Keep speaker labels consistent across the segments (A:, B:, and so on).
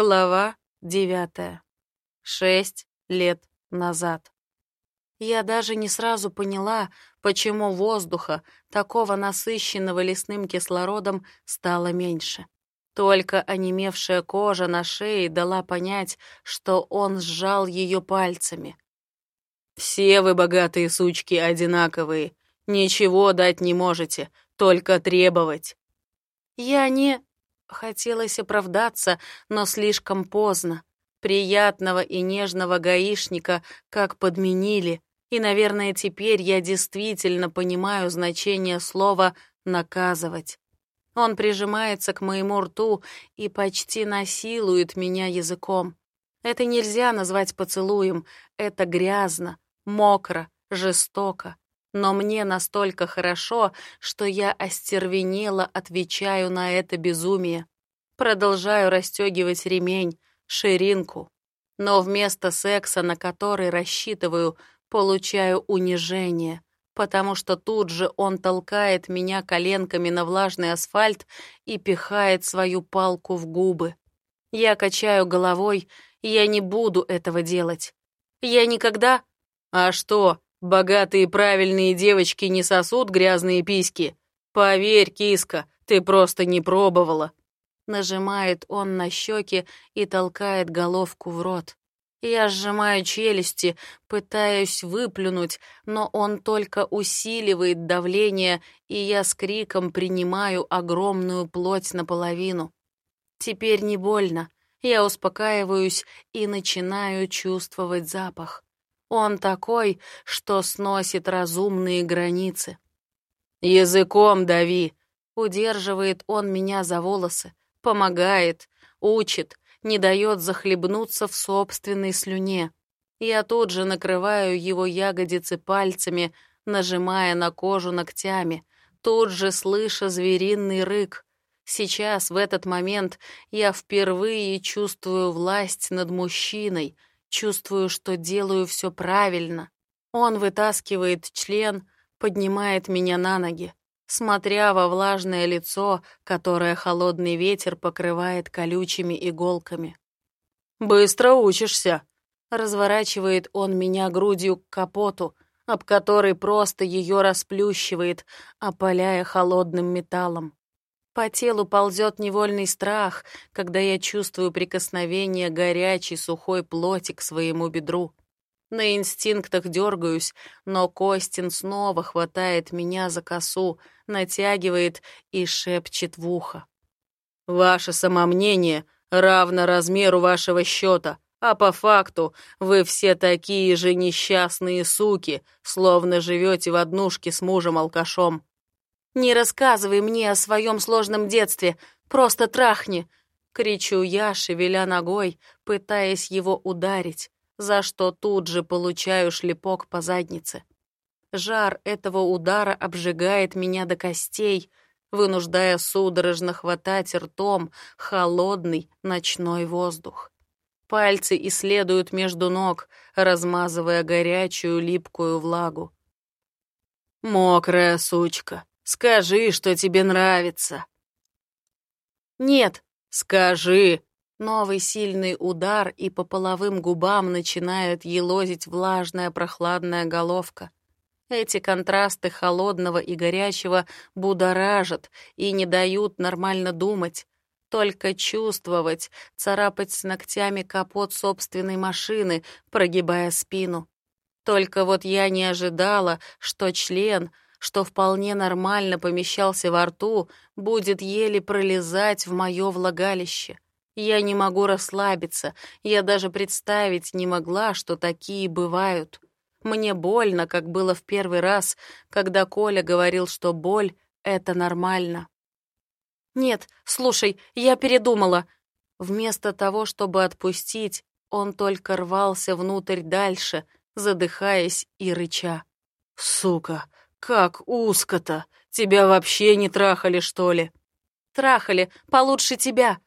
A: Глава девятая. Шесть лет назад. Я даже не сразу поняла, почему воздуха, такого насыщенного лесным кислородом, стало меньше. Только онемевшая кожа на шее дала понять, что он сжал ее пальцами. «Все вы, богатые сучки, одинаковые. Ничего дать не можете, только требовать». «Я не...» Хотелось оправдаться, но слишком поздно. Приятного и нежного гаишника как подменили, и, наверное, теперь я действительно понимаю значение слова «наказывать». Он прижимается к моему рту и почти насилует меня языком. Это нельзя назвать поцелуем, это грязно, мокро, жестоко. Но мне настолько хорошо, что я остервенело отвечаю на это безумие. Продолжаю расстегивать ремень, ширинку. Но вместо секса, на который рассчитываю, получаю унижение, потому что тут же он толкает меня коленками на влажный асфальт и пихает свою палку в губы. Я качаю головой, я не буду этого делать. Я никогда... А что, Богатые правильные девочки не сосут грязные письки. Поверь, киска, ты просто не пробовала. Нажимает он на щеки и толкает головку в рот. Я сжимаю челюсти, пытаюсь выплюнуть, но он только усиливает давление, и я с криком принимаю огромную плоть наполовину. Теперь не больно. Я успокаиваюсь и начинаю чувствовать запах. Он такой, что сносит разумные границы. «Языком дави!» Удерживает он меня за волосы, помогает, учит, не дает захлебнуться в собственной слюне. Я тут же накрываю его ягодицы пальцами, нажимая на кожу ногтями, тут же слыша звериный рык. Сейчас, в этот момент, я впервые чувствую власть над мужчиной — Чувствую, что делаю все правильно. Он вытаскивает член, поднимает меня на ноги, смотря во влажное лицо, которое холодный ветер покрывает колючими иголками. «Быстро учишься!» Разворачивает он меня грудью к капоту, об который просто ее расплющивает, опаляя холодным металлом. По телу ползет невольный страх, когда я чувствую прикосновение горячей сухой плоти к своему бедру. На инстинктах дергаюсь, но Костин снова хватает меня за косу, натягивает и шепчет в ухо. «Ваше самомнение равно размеру вашего счета, а по факту вы все такие же несчастные суки, словно живете в однушке с мужем-алкашом. «Не рассказывай мне о своем сложном детстве, просто трахни!» Кричу я, шевеля ногой, пытаясь его ударить, за что тут же получаю шлепок по заднице. Жар этого удара обжигает меня до костей, вынуждая судорожно хватать ртом холодный ночной воздух. Пальцы исследуют между ног, размазывая горячую липкую влагу. «Мокрая сучка!» Скажи, что тебе нравится. Нет, скажи. Новый сильный удар, и по половым губам начинает елозить влажная прохладная головка. Эти контрасты холодного и горячего будоражат и не дают нормально думать. Только чувствовать, царапать ногтями капот собственной машины, прогибая спину. Только вот я не ожидала, что член — что вполне нормально помещался во рту, будет еле пролезать в мое влагалище. Я не могу расслабиться, я даже представить не могла, что такие бывают. Мне больно, как было в первый раз, когда Коля говорил, что боль — это нормально. «Нет, слушай, я передумала». Вместо того, чтобы отпустить, он только рвался внутрь дальше, задыхаясь и рыча. «Сука, «Как узко-то! Тебя вообще не трахали, что ли?» «Трахали, получше тебя!»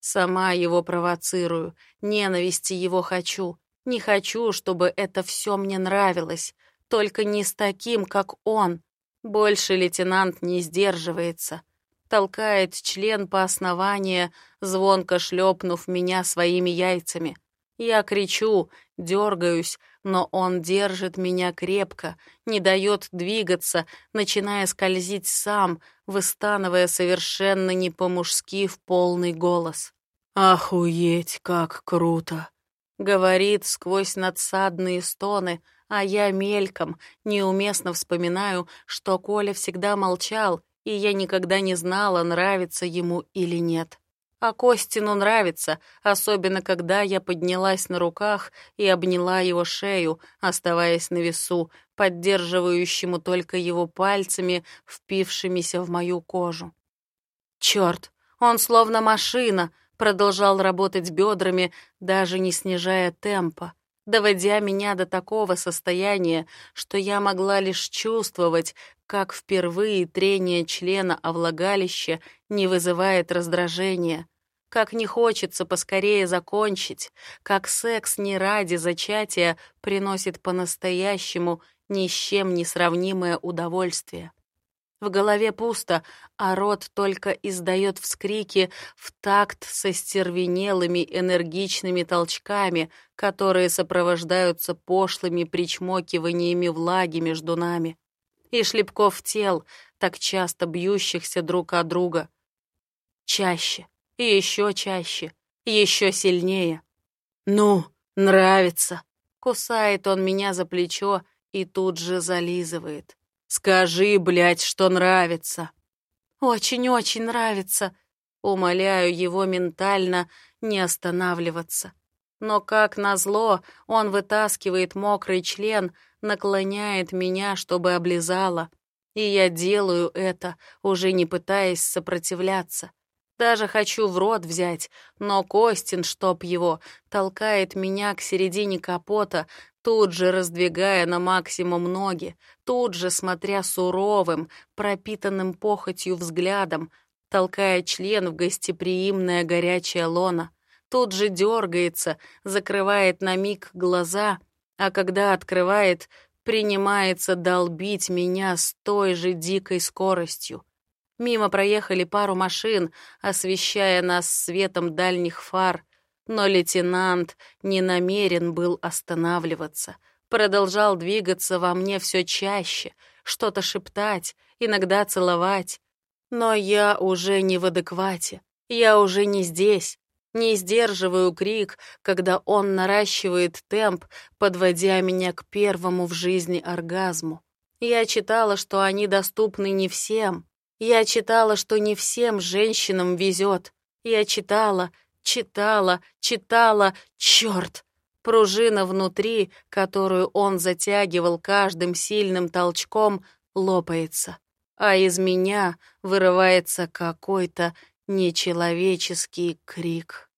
A: Сама его провоцирую, ненависти его хочу. Не хочу, чтобы это все мне нравилось, только не с таким, как он. Больше лейтенант не сдерживается. толкает член по основанию, звонко шлепнув меня своими яйцами. Я кричу, дергаюсь, но он держит меня крепко, не дает двигаться, начиная скользить сам, выстанывая совершенно не по-мужски в полный голос. «Охуеть, как круто!» — говорит сквозь надсадные стоны, а я мельком, неуместно вспоминаю, что Коля всегда молчал, и я никогда не знала, нравится ему или нет. А Костину нравится, особенно когда я поднялась на руках и обняла его шею, оставаясь на весу, поддерживающему только его пальцами, впившимися в мою кожу. Черт, он словно машина, продолжал работать бедрами, даже не снижая темпа доводя меня до такого состояния, что я могла лишь чувствовать, как впервые трение члена о влагалище не вызывает раздражения, как не хочется поскорее закончить, как секс не ради зачатия приносит по-настоящему ни с чем не сравнимое удовольствие. В голове пусто, а рот только издает вскрики в такт со стервенелыми энергичными толчками, которые сопровождаются пошлыми причмокиваниями влаги между нами. И шлепков тел, так часто бьющихся друг о друга. Чаще, и еще чаще, еще сильнее. «Ну, нравится!» Кусает он меня за плечо и тут же зализывает. Скажи, блядь, что нравится. Очень-очень нравится. Умоляю его ментально не останавливаться. Но как назло, он вытаскивает мокрый член, наклоняет меня, чтобы облизала. И я делаю это, уже не пытаясь сопротивляться. Даже хочу в рот взять, но Костин, чтоб его, толкает меня к середине капота, тут же раздвигая на максимум ноги, тут же смотря суровым, пропитанным похотью взглядом, толкая член в гостеприимное горячее лоно, тут же дергается, закрывает на миг глаза, а когда открывает, принимается долбить меня с той же дикой скоростью. Мимо проехали пару машин, освещая нас светом дальних фар — но лейтенант не намерен был останавливаться, продолжал двигаться во мне все чаще, что-то шептать, иногда целовать. Но я уже не в адеквате, я уже не здесь, не сдерживаю крик, когда он наращивает темп, подводя меня к первому в жизни оргазму. Я читала, что они доступны не всем. Я читала, что не всем женщинам везет. Я читала, Читала, читала, черт! Пружина внутри, которую он затягивал каждым сильным толчком, лопается, а из меня вырывается какой-то нечеловеческий крик.